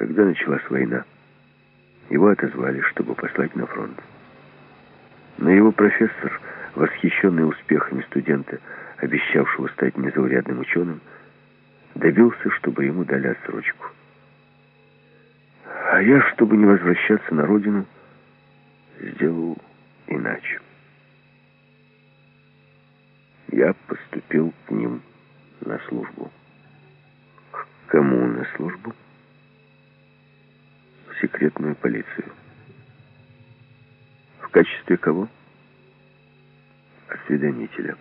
Когда началась война, его отозвали, чтобы послать на фронт. Но его профессор, восхищенный успехами студента, обещавшего стать незаурядным ученым, добился, чтобы ему дали отсрочку. А я, чтобы не возвращаться на родину, сделал иначе. Я поступил к ним на службу. К кому на службу? Секретную полицию. В качестве кого? Осведомителя.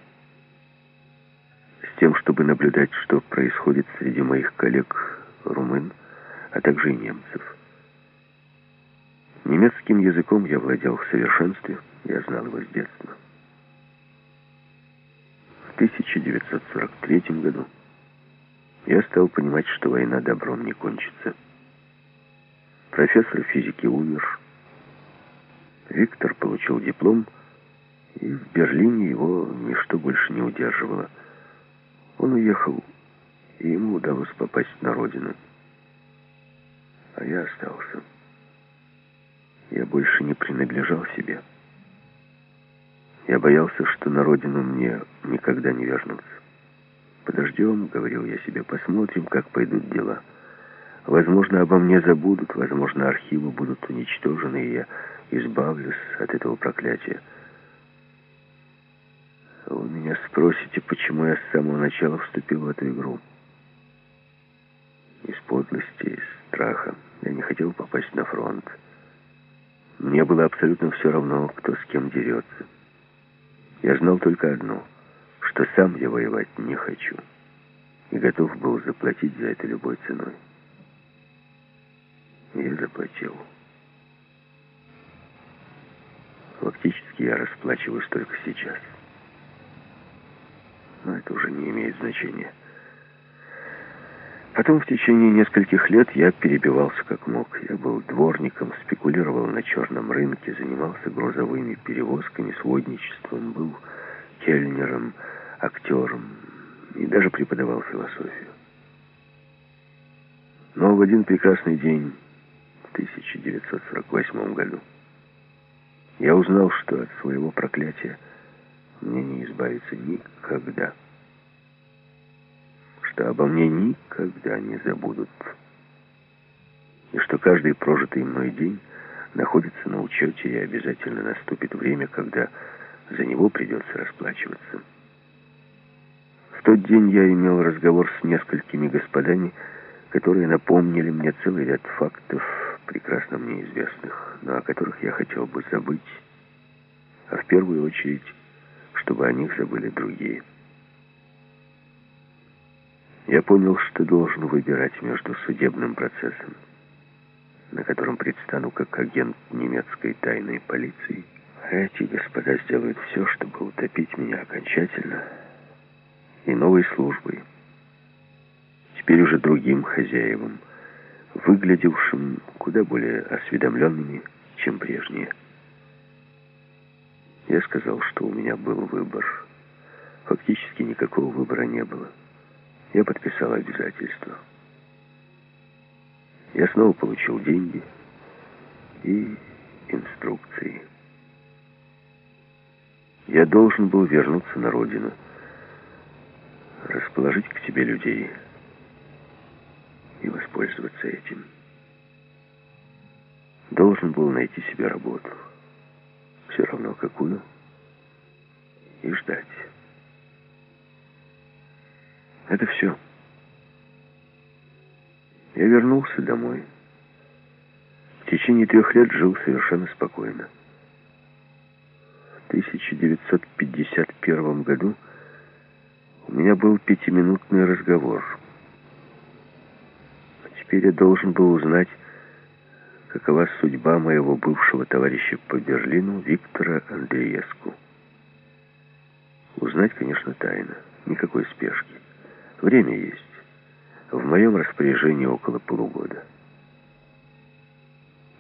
С тем, чтобы наблюдать, что происходит среди моих коллег румын, а также и немцев. Немецким языком я владел в совершенстве, я знал его с детства. В 1943 году я стал понимать, что война добром не кончится. Профессор физики умер. Виктор получил диплом, и в Берлине его ничто больше не удерживало. Он уехал, и ему удалось попасть на родину. А я остался. Я больше не принадлежал себе. Я боялся, что на родину мне никогда не вернуться. «Подождем», — говорил я себе, — «посмотрим, как пойдут дела. Возможно, обо мне забудут, возможно, архивы будут уничтожены, и я избавлюсь от этого проклятия». Вы меня спросите, почему я с самого начала вступил в эту игру. Из подлости, из страха. Я не хотел попасть на фронт. Мне было абсолютно все равно, кто с кем дерется. Я знал только одно, что сам я воевать не хочу. И готов был заплатить за это любой ценой. Я заплатил. Фактически я расплачиваюсь только сейчас. Но это уже не имеет значения. Потом в течение нескольких лет я перебивался как мог. Я был дворником, спекулировал на черном рынке, занимался грузовыми перевозками, сводничеством, был кельнером, актером и даже преподавал философию. Но в один прекрасный день, 1948 году, я узнал, что от своего проклятия мне не избавиться никогда что обо мне никогда не забудут. И что каждый прожитый мной день находится на учете, и обязательно наступит время, когда за него придется расплачиваться. В тот день я имел разговор с несколькими господами, которые напомнили мне целый ряд фактов, прекрасно мне известных, но о которых я хотел бы забыть, а в первую очередь, чтобы о них забыли другие. Я понял, что должен выбирать между судебным процессом, на котором предстану как агент немецкой тайной полиции. Эти господа сделают все, чтобы утопить меня окончательно, и новой службой, теперь уже другим хозяевам, выглядевшим куда более осведомленными, чем прежние. Я сказал, что у меня был выбор. Фактически никакого выбора не было. Я подписал обязательство. Я снова получил деньги и инструкции. Я должен был вернуться на родину, расположить к тебе людей и воспользоваться этим. Должен был найти себе работу, все равно какую, и ждать. Это все. Я вернулся домой. В течение трех лет жил совершенно спокойно. В 1951 году у меня был пятиминутный разговор. Теперь я должен был узнать, какова судьба моего бывшего товарища по Берлину Виктора Андреевску. Узнать, конечно, тайно, никакой спешки. Время есть. В моем распоряжении около полугода.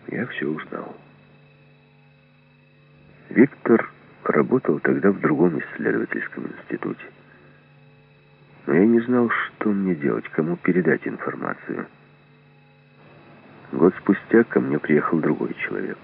Я все узнал. Виктор работал тогда в другом исследовательском институте. Но я не знал, что мне делать, кому передать информацию. Год спустя ко мне приехал другой человек.